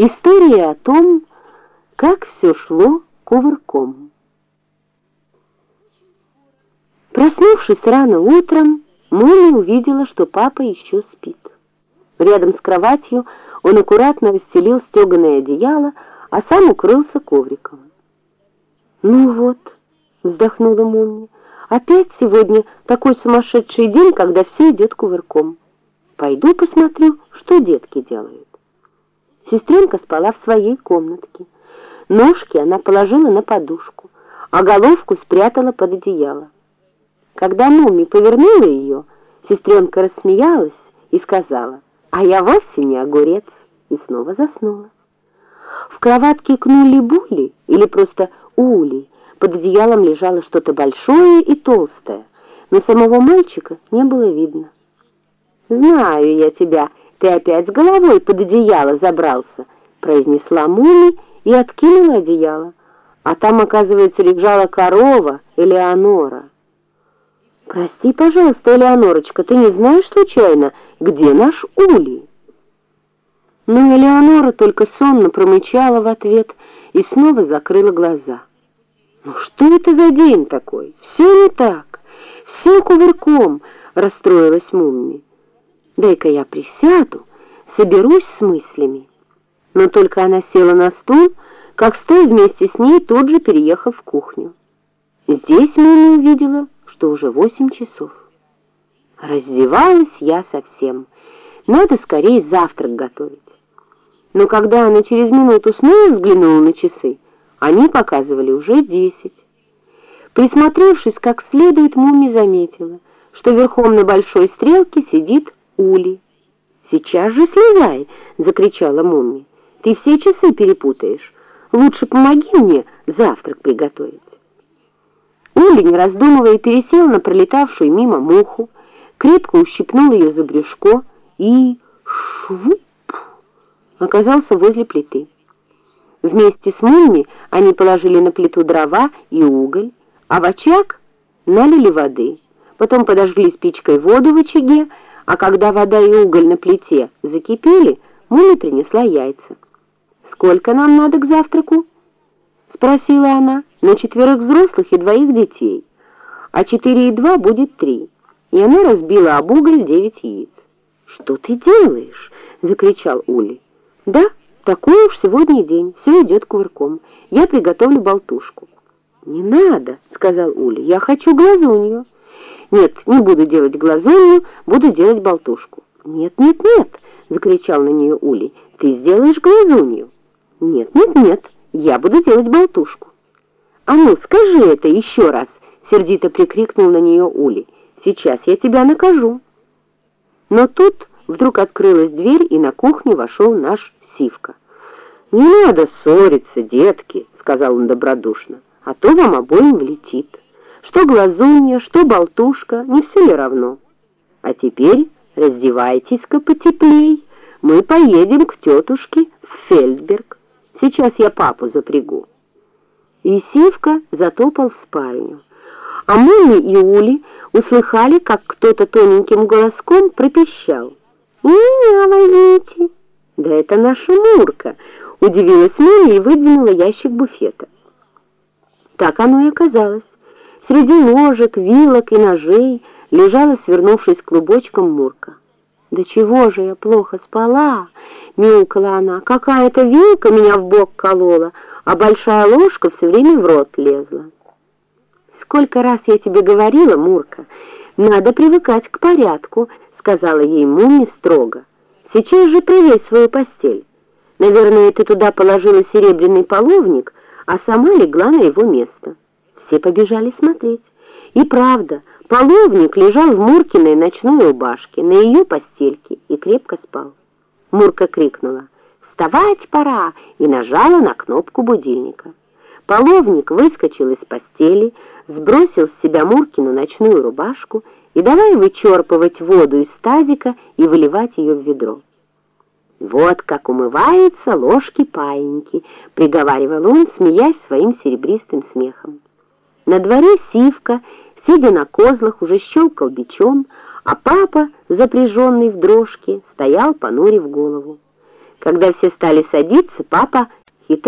История о том, как все шло кувырком. Проснувшись рано утром, Молли увидела, что папа еще спит. Рядом с кроватью он аккуратно расстелил стеганое одеяло, а сам укрылся ковриком. «Ну вот», — вздохнула Мумми, — «опять сегодня такой сумасшедший день, когда все идет кувырком. Пойду посмотрю, что детки делают». Сестренка спала в своей комнатке. Ножки она положила на подушку, а головку спрятала под одеяло. Когда Муми повернула ее, сестренка рассмеялась и сказала, «А я вовсе не огурец», и снова заснула. В кроватке кнули були или просто ули. Под одеялом лежало что-то большое и толстое, но самого мальчика не было видно. «Знаю я тебя», «Ты опять с головой под одеяло забрался», — произнесла Муми и откинула одеяло. А там, оказывается, лежала корова Элеонора. «Прости, пожалуйста, Элеонорочка, ты не знаешь случайно, где наш Улей?» Но Элеонора только сонно промычала в ответ и снова закрыла глаза. «Ну что это за день такой? Все не так, все кувырком», — расстроилась Мумми. Дай-ка я присяду, соберусь с мыслями. Но только она села на стул, как стол вместе с ней тут же переехал в кухню. Здесь Муми увидела, что уже восемь часов. Раздевалась я совсем. Надо скорее завтрак готовить. Но когда она через минуту снова взглянула на часы, они показывали уже десять. Присмотревшись как следует, Муми заметила, что верхом на большой стрелке сидит Ули. «Сейчас же слезай!» — закричала Мумми. «Ты все часы перепутаешь. Лучше помоги мне завтрак приготовить». Ули, не раздумывая, пересел на пролетавшую мимо муху, крепко ущипнул ее за брюшко и... швуп! оказался возле плиты. Вместе с Мумми они положили на плиту дрова и уголь, а в очаг налили воды. Потом подожгли спичкой воду в очаге, а когда вода и уголь на плите закипели, Муми принесла яйца. «Сколько нам надо к завтраку?» — спросила она. «На четверых взрослых и двоих детей. А четыре и два будет три». И она разбила об уголь девять яиц. «Что ты делаешь?» — закричал Ули. «Да, такой уж сегодня день, все идет кувырком. Я приготовлю болтушку». «Не надо», — сказал Ули, — «я хочу глазунью». «Нет, не буду делать глазунью, буду делать болтушку». «Нет, нет, нет!» — закричал на нее Ули. «Ты сделаешь глазунью». «Нет, нет, нет, я буду делать болтушку». «А ну, скажи это еще раз!» — сердито прикрикнул на нее Ули. «Сейчас я тебя накажу». Но тут вдруг открылась дверь, и на кухню вошел наш Сивка. «Не надо ссориться, детки», — сказал он добродушно, «а то вам обоим влетит». Что глазунья, что болтушка, не все ли равно? А теперь раздевайтесь-ка потеплей. Мы поедем к тетушке в Фельдберг. Сейчас я папу запрягу. И Сивка затопал в спальню. А Муми и Ули услыхали, как кто-то тоненьким голоском пропищал. «И меня возьмите!» «Да это наша Мурка!» Удивилась Муми и выдвинула ящик буфета. Так оно и оказалось. Среди ложек, вилок и ножей лежала, свернувшись клубочком, Мурка. «Да чего же я плохо спала?» — мяукала она. «Какая-то вилка меня в бок колола, а большая ложка все время в рот лезла». «Сколько раз я тебе говорила, Мурка, надо привыкать к порядку», — сказала ей Муми строго. «Сейчас же привей свою постель. Наверное, ты туда положила серебряный половник, а сама легла на его место». Все побежали смотреть. И правда, половник лежал в Муркиной ночной рубашке, на ее постельке, и крепко спал. Мурка крикнула «Вставать пора!» и нажала на кнопку будильника. Половник выскочил из постели, сбросил с себя Муркину ночную рубашку и давай вычерпывать воду из тазика и выливать ее в ведро. «Вот как умываются ложки-паиньки», — приговаривал он, смеясь своим серебристым смехом. На дворе Сивка, сидя на козлах, уже щелкал бичом, а папа, запряженный в дрожки, стоял, понурив голову. Когда все стали садиться, папа